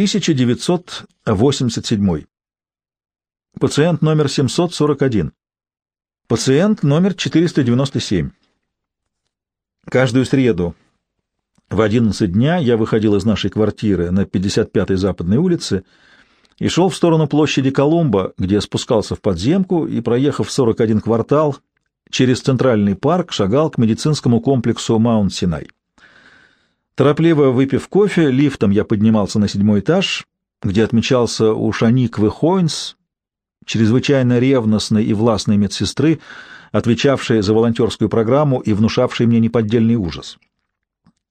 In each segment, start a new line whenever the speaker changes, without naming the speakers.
1987. Пациент номер 741. Пациент номер 497. Каждую среду в 11 дня я выходил из нашей квартиры на 55-й Западной улице и шел в сторону площади Колумба, где спускался в подземку и, проехав 41 квартал, через Центральный парк шагал к медицинскому комплексу Маунт-Синай. Торопливо выпив кофе, лифтом я поднимался на седьмой этаж, где отмечался у Шаниквы Хойнс, чрезвычайно ревностной и властной медсестры, отвечавшей за волонтерскую программу и внушавшей мне неподдельный ужас.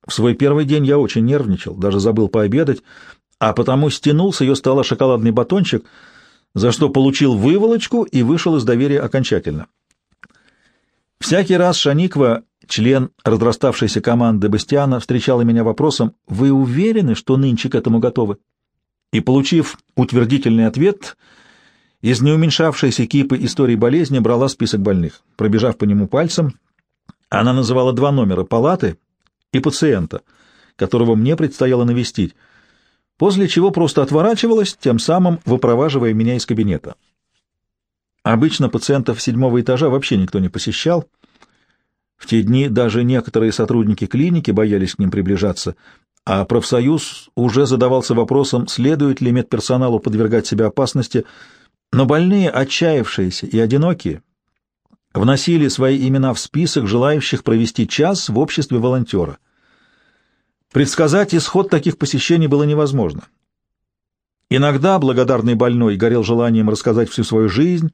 В свой первый день я очень нервничал, даже забыл пообедать, а потому стянул с ее стола шоколадный батончик, за что получил выволочку и вышел из доверия окончательно. Всякий раз Шаниква, член разраставшейся команды Бастиана, встречала меня вопросом «Вы уверены, что нынче к этому готовы?» И, получив утвердительный ответ, из неуменьшавшейся кипы истории болезни брала список больных. Пробежав по нему пальцем, она называла два номера палаты и пациента, которого мне предстояло навестить, после чего просто отворачивалась, тем самым выпроваживая меня из кабинета. Обычно пациентов седьмого этажа вообще никто не посещал. В те дни даже некоторые сотрудники клиники боялись к ним приближаться, а профсоюз уже задавался вопросом, следует ли медперсоналу подвергать себя опасности, но больные, отчаявшиеся и одинокие, вносили свои имена в список желающих провести час в обществе волонтера. Предсказать исход таких посещений было невозможно. Иногда благодарный больной горел желанием рассказать всю свою жизнь,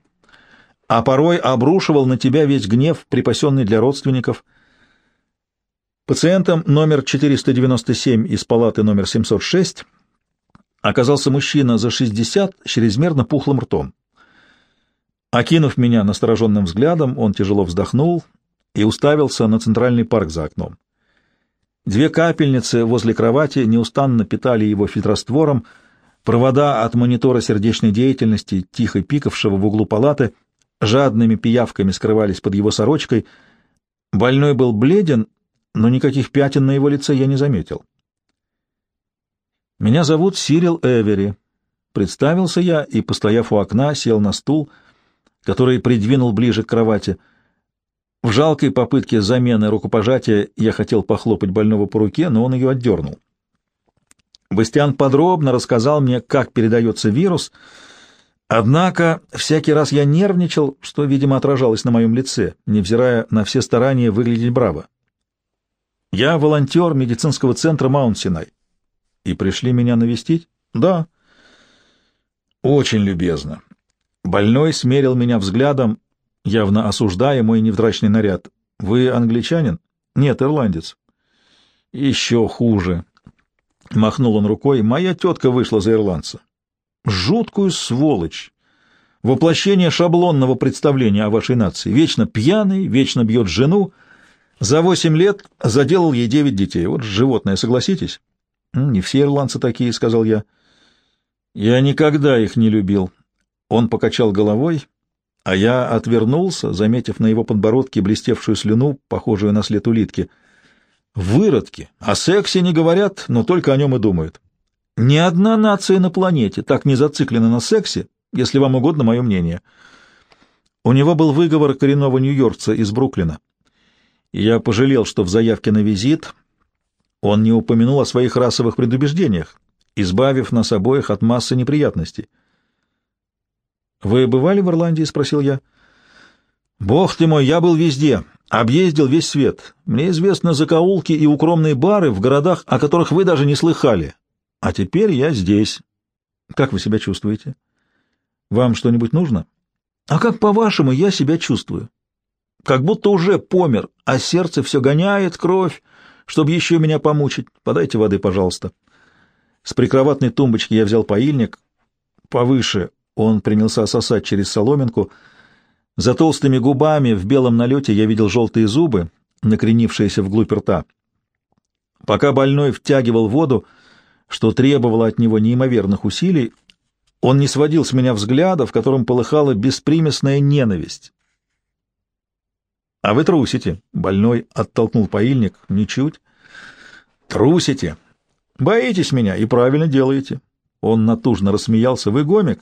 а порой обрушивал на тебя весь гнев, припасенный для родственников. Пациентом номер 497 из палаты номер 706 оказался мужчина за 60 с чрезмерно пухлым ртом. Окинув меня настороженным взглядом, он тяжело вздохнул и уставился на центральный парк за окном. Две капельницы возле кровати неустанно питали его фильтроствором, провода от монитора сердечной деятельности, тихо пикавшего в углу палаты, жадными пиявками скрывались под его сорочкой. Больной был бледен, но никаких пятен на его лице я не заметил. «Меня зовут Сирил Эвери», — представился я и, постояв у окна, сел на стул, который придвинул ближе к кровати. В жалкой попытке замены рукопожатия я хотел похлопать больного по руке, но он ее отдернул. Бастиан подробно рассказал мне, как передается вирус, однако всякий раз я нервничал, что, видимо, отражалось на моем лице, невзирая на все старания выглядеть браво. Я волонтер медицинского центра Маунт-Синай. И пришли меня навестить? Да. Очень любезно. Больной смерил меня взглядом, явно осуждая мой невдрачный наряд. Вы англичанин? Нет, ирландец. Еще хуже. Махнул он рукой. Моя тетка вышла за ирландца. Жуткую сволочь. Воплощение шаблонного представления о вашей нации. Вечно пьяный, вечно бьет жену. За восемь лет заделал ей девять детей. Вот животное, согласитесь? «Не все ирландцы такие», — сказал я. «Я никогда их не любил». Он покачал головой, а я отвернулся, заметив на его подбородке блестевшую слюну, похожую на след улитки. «Выродки! О сексе не говорят, но только о нем и думают. Ни одна нация на планете так не зациклена на сексе, если вам угодно мое мнение». У него был выговор коренного нью-йоркца из Бруклина. Я пожалел, что в заявке на визит он не упомянул о своих расовых предубеждениях, избавив нас обоих от массы неприятностей. «Вы бывали в Ирландии?» — спросил я. «Бог ты мой, я был везде, объездил весь свет. Мне известны закоулки и укромные бары в городах, о которых вы даже не слыхали. А теперь я здесь. Как вы себя чувствуете? Вам что-нибудь нужно? А как, по-вашему, я себя чувствую? Как будто уже помер, а сердце все гоняет кровь, чтобы еще меня помучить, подайте воды, пожалуйста. С прикроватной тумбочки я взял поильник. Повыше он принялся сосать через соломинку. За толстыми губами в белом налете я видел желтые зубы, накренившиеся вглубь рта. Пока больной втягивал воду, что требовало от него неимоверных усилий, он не сводил с меня взгляда, в котором полыхала беспримесная ненависть. А вы трусите. Больной оттолкнул поильник. Ничуть. Трусите. Боитесь меня и правильно делаете. Он натужно рассмеялся. «Вы гомик?»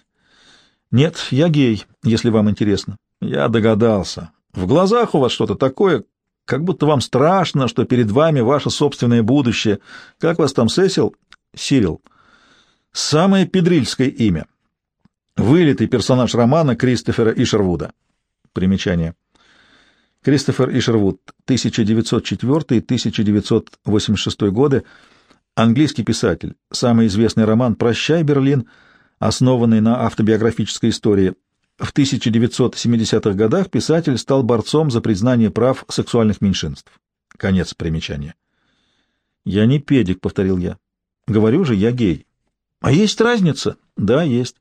«Нет, я гей, если вам интересно». «Я догадался. В глазах у вас что-то такое, как будто вам страшно, что перед вами ваше собственное будущее. Как вас там, Сесил?» «Сирил». «Самое педрильское имя. Вылитый персонаж романа Кристофера Ишервуда». Примечание. Кристофер Ишервуд, 1904-1986 годы, английский писатель. Самый известный роман «Прощай, Берлин», основанный на автобиографической истории. В 1970-х годах писатель стал борцом за признание прав сексуальных меньшинств. Конец примечания. «Я не педик», — повторил я. «Говорю же, я гей». «А есть разница?» «Да, есть».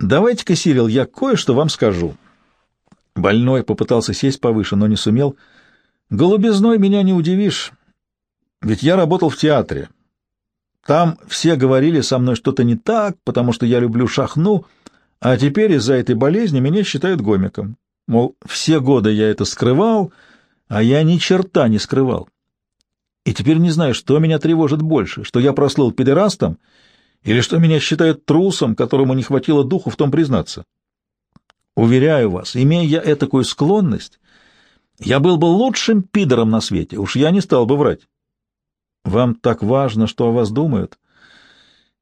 «Давайте-ка, Сирил, я кое-что вам скажу». Больной попытался сесть повыше, но не сумел. «Голубизной меня не удивишь, ведь я работал в театре. Там все говорили со мной что-то не так, потому что я люблю шахну, а теперь из-за этой болезни меня считают гомиком. Мол, все годы я это скрывал, а я ни черта не скрывал. И теперь не знаю, что меня тревожит больше, что я прослыл педерастом или что меня считают трусом, которому не хватило духу в том признаться. Уверяю вас, имея я этакую склонность, я был бы лучшим пидором на свете, уж я не стал бы врать. Вам так важно, что о вас думают?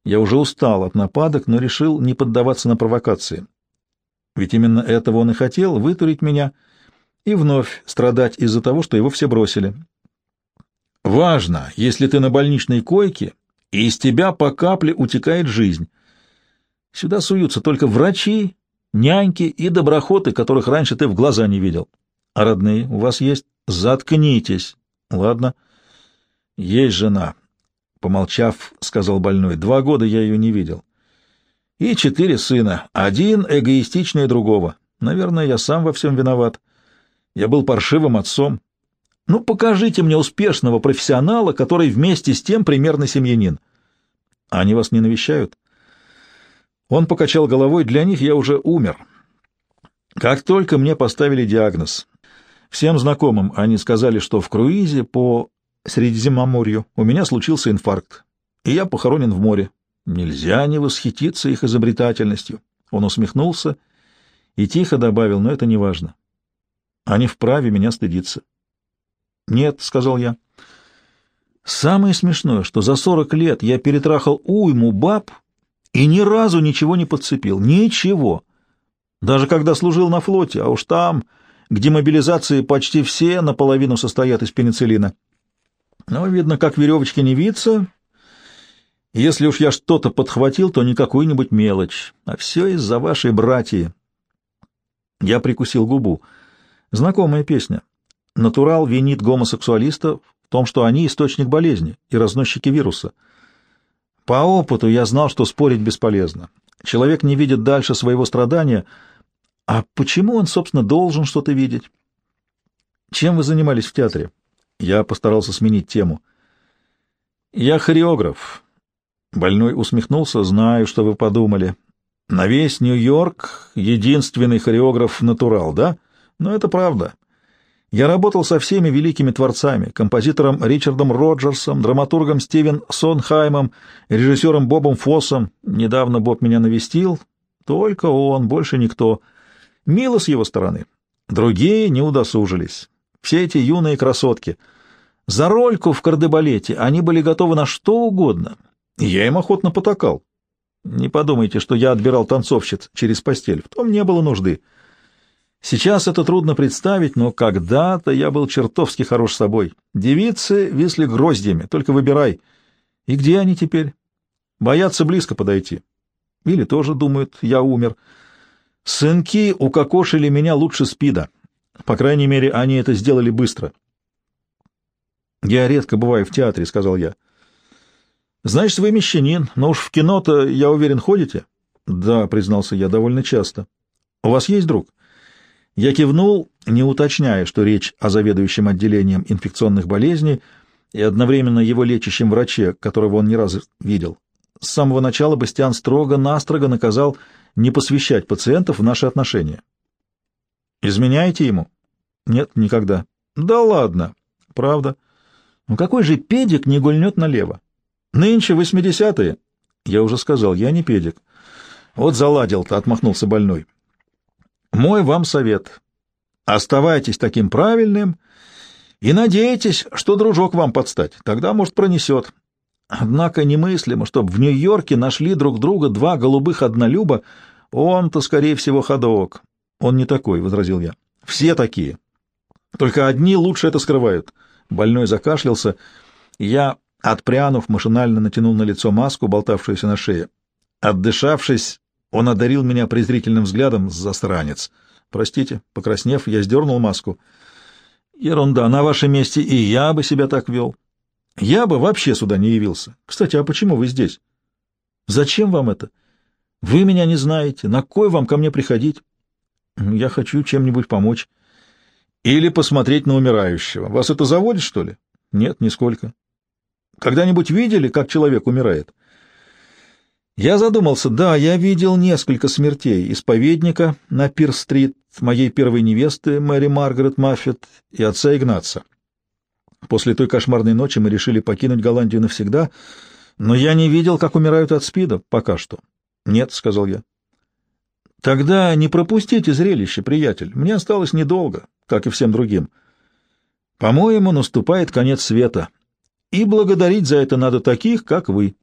Я уже устал от нападок, но решил не поддаваться на провокации. Ведь именно этого он и хотел — вытурить меня и вновь страдать из-за того, что его все бросили. Важно, если ты на больничной койке, и из тебя по капле утекает жизнь. Сюда суются только врачи няньки и доброхоты, которых раньше ты в глаза не видел. А родные у вас есть? Заткнитесь. Ладно. Есть жена. Помолчав, сказал больной. Два года я ее не видел. И четыре сына. Один эгоистичнее другого. Наверное, я сам во всем виноват. Я был паршивым отцом. Ну, покажите мне успешного профессионала, который вместе с тем примерно семьянин. Они вас не навещают? Он покачал головой, для них я уже умер. Как только мне поставили диагноз, всем знакомым они сказали, что в круизе по Средиземноморью у меня случился инфаркт, и я похоронен в море. Нельзя не восхититься их изобретательностью. Он усмехнулся и тихо добавил, но это не важно. Они вправе меня стыдиться. «Нет», — сказал я. «Самое смешное, что за сорок лет я перетрахал уйму баб, и ни разу ничего не подцепил. Ничего. Даже когда служил на флоте, а уж там, где мобилизации почти все наполовину состоят из пенициллина. Но, видно, как веревочки не виться. Если уж я что-то подхватил, то не какую-нибудь мелочь, а все из-за вашей братьи. Я прикусил губу. Знакомая песня. Натурал винит гомосексуалистов в том, что они источник болезни и разносчики вируса — по опыту я знал, что спорить бесполезно. Человек не видит дальше своего страдания. А почему он, собственно, должен что-то видеть? Чем вы занимались в театре? Я постарался сменить тему. Я хореограф. Больной усмехнулся. Знаю, что вы подумали. На весь Нью-Йорк единственный хореограф-натурал, да? Но это правда. Я работал со всеми великими творцами, композитором Ричардом Роджерсом, драматургом Стивен Сонхаймом, режиссером Бобом Фоссом. Недавно Боб меня навестил. Только он, больше никто. Мило с его стороны. Другие не удосужились. Все эти юные красотки. За рольку в кардебалете они были готовы на что угодно. я им охотно потакал. Не подумайте, что я отбирал танцовщиц через постель. В том не было нужды. Сейчас это трудно представить, но когда-то я был чертовски хорош собой. Девицы висли гроздьями, только выбирай. И где они теперь? Боятся близко подойти. Или тоже думают, я умер. Сынки укокошили меня лучше спида. По крайней мере, они это сделали быстро. «Я редко бываю в театре», — сказал я. «Значит, вы мещанин, но уж в кино-то, я уверен, ходите?» «Да», — признался я, — «довольно часто». «У вас есть друг?» Я кивнул, не уточняя, что речь о заведующем отделением инфекционных болезней и одновременно его лечащем враче, которого он ни разу видел. С самого начала Бастиан строго-настрого наказал не посвящать пациентов в наши отношения. «Изменяете ему?» «Нет, никогда». «Да ладно». «Правда». «Ну какой же педик не гульнет налево? Нынче восьмидесятые. Я уже сказал, я не педик. Вот заладил-то, отмахнулся больной. Мой вам совет. Оставайтесь таким правильным и надейтесь, что дружок вам подстать. Тогда, может, пронесет. Однако немыслимо, чтобы в Нью-Йорке нашли друг друга два голубых однолюба. Он-то, скорее всего, ходок. Он не такой, — возразил я. Все такие. Только одни лучше это скрывают. Больной закашлялся. Я, отпрянув, машинально натянул на лицо маску, болтавшуюся на шее. Отдышавшись, он одарил меня презрительным взглядом засранец. Простите, покраснев, я сдернул маску. Ерунда, на вашем месте и я бы себя так вел. Я бы вообще сюда не явился. Кстати, а почему вы здесь? Зачем вам это? Вы меня не знаете. На кой вам ко мне приходить? Я хочу чем-нибудь помочь. Или посмотреть на умирающего. Вас это заводит, что ли? Нет, нисколько. Когда-нибудь видели, как человек умирает? Я задумался. Да, я видел несколько смертей. Исповедника на Пир-стрит, моей первой невесты Мэри Маргарет Маффет и отца Игнаца. После той кошмарной ночи мы решили покинуть Голландию навсегда, но я не видел, как умирают от СПИДа пока что. Нет, — сказал я. Тогда не пропустите зрелище, приятель. Мне осталось недолго, как и всем другим. По-моему, наступает конец света, и благодарить за это надо таких, как вы.